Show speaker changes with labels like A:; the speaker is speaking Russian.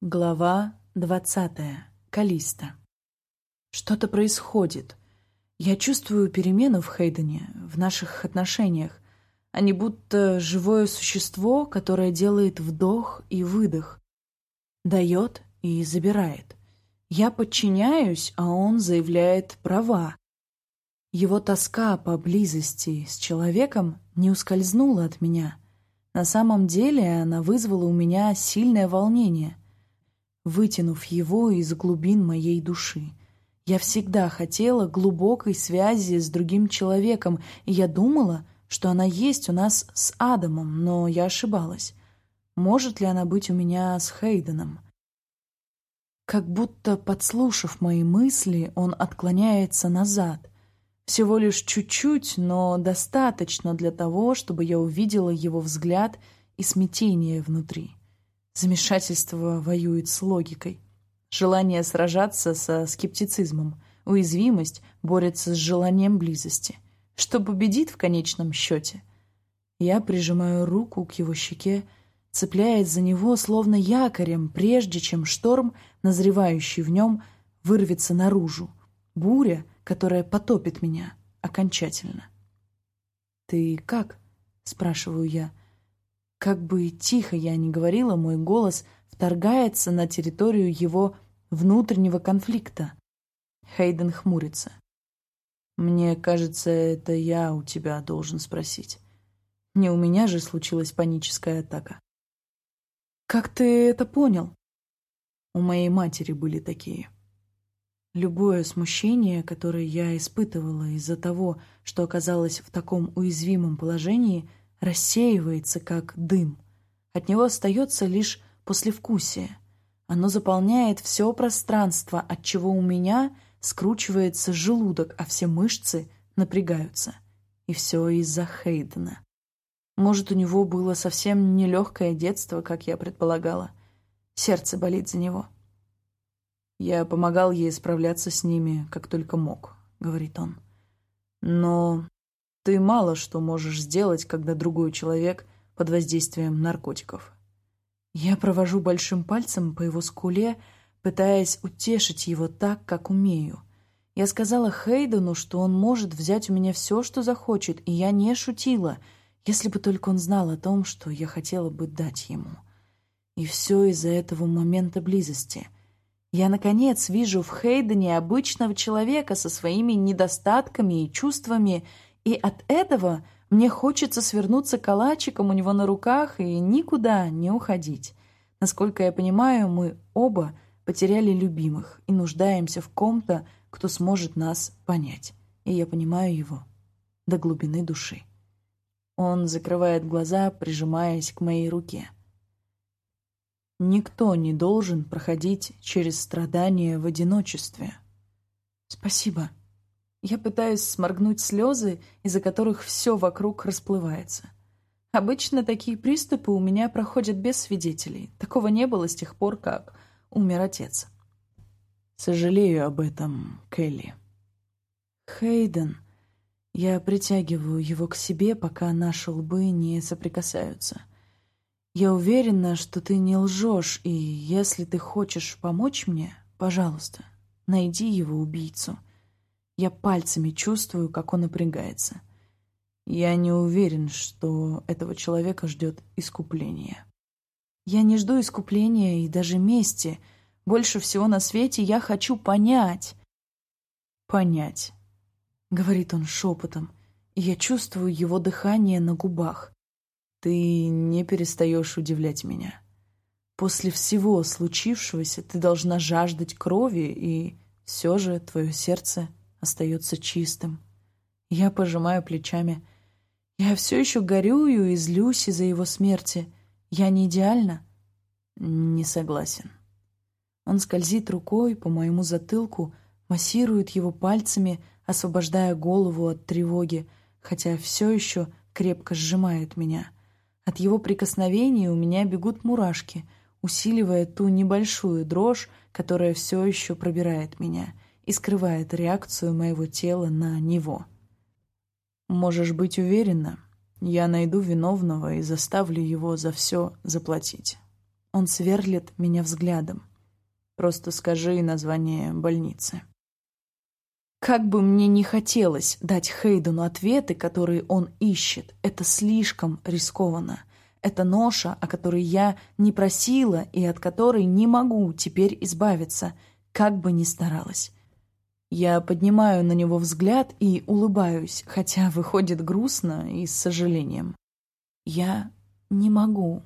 A: Глава двадцатая. Калиста. Что-то происходит. Я чувствую перемену в Хейдене, в наших отношениях. Они будто живое существо, которое делает вдох и выдох. Дает и забирает. Я подчиняюсь, а он заявляет права. Его тоска по близости с человеком не ускользнула от меня. На самом деле она вызвала у меня сильное волнение — вытянув его из глубин моей души. Я всегда хотела глубокой связи с другим человеком, и я думала, что она есть у нас с Адамом, но я ошибалась. Может ли она быть у меня с Хейденом? Как будто, подслушав мои мысли, он отклоняется назад. Всего лишь чуть-чуть, но достаточно для того, чтобы я увидела его взгляд и смятение внутри. Замешательство воюет с логикой. Желание сражаться со скептицизмом. Уязвимость борется с желанием близости. Что победит в конечном счете? Я прижимаю руку к его щеке, цепляясь за него словно якорем, прежде чем шторм, назревающий в нем, вырвется наружу. Буря, которая потопит меня окончательно. «Ты как?» — спрашиваю я. Как бы тихо я ни говорила, мой голос вторгается на территорию его внутреннего конфликта. Хейден хмурится. «Мне кажется, это я у тебя должен спросить. Не у меня же случилась паническая атака». «Как ты это понял?» У моей матери были такие. Любое смущение, которое я испытывала из-за того, что оказалась в таком уязвимом положении, рассеивается, как дым. От него остается лишь послевкусие. Оно заполняет все пространство, от чего у меня скручивается желудок, а все мышцы напрягаются. И все из-за Хейдена. Может, у него было совсем нелегкое детство, как я предполагала. Сердце болит за него. Я помогал ей справляться с ними, как только мог, — говорит он. Но ты мало что можешь сделать, когда другой человек под воздействием наркотиков. Я провожу большим пальцем по его скуле, пытаясь утешить его так, как умею. Я сказала Хейдену, что он может взять у меня все, что захочет, и я не шутила, если бы только он знал о том, что я хотела бы дать ему. И все из-за этого момента близости. Я, наконец, вижу в Хейдене обычного человека со своими недостатками и чувствами, и от этого мне хочется свернуться калачиком у него на руках и никуда не уходить. Насколько я понимаю, мы оба потеряли любимых и нуждаемся в ком-то, кто сможет нас понять. И я понимаю его до глубины души. Он закрывает глаза, прижимаясь к моей руке. Никто не должен проходить через страдания в одиночестве. «Спасибо», я пытаюсь сморгнуть слезы, из-за которых все вокруг расплывается. Обычно такие приступы у меня проходят без свидетелей. Такого не было с тех пор, как умер отец. Сожалею об этом, Келли. Хейден. Я притягиваю его к себе, пока наши лбы не соприкасаются. Я уверена, что ты не лжешь, и если ты хочешь помочь мне, пожалуйста, найди его убийцу. Я пальцами чувствую, как он напрягается. Я не уверен, что этого человека ждет искупление. Я не жду искупления и даже мести. Больше всего на свете я хочу понять. Понять, — говорит он шепотом, и я чувствую его дыхание на губах. Ты не перестаешь удивлять меня. После всего случившегося ты должна жаждать крови, и все же твое сердце остается чистым. Я пожимаю плечами. Я все еще горюю и злюсь из-за его смерти. Я не идеальна? Не согласен. Он скользит рукой по моему затылку, массирует его пальцами, освобождая голову от тревоги, хотя все еще крепко сжимает меня. От его прикосновений у меня бегут мурашки, усиливая ту небольшую дрожь, которая все еще пробирает меня — и скрывает реакцию моего тела на него. Можешь быть уверена, я найду виновного и заставлю его за все заплатить. Он сверлит меня взглядом. Просто скажи название больницы. Как бы мне не хотелось дать Хейдену ответы, которые он ищет, это слишком рискованно. Это ноша, о которой я не просила и от которой не могу теперь избавиться, как бы ни старалась. Я поднимаю на него взгляд и улыбаюсь, хотя выходит грустно и с сожалением. Я не могу.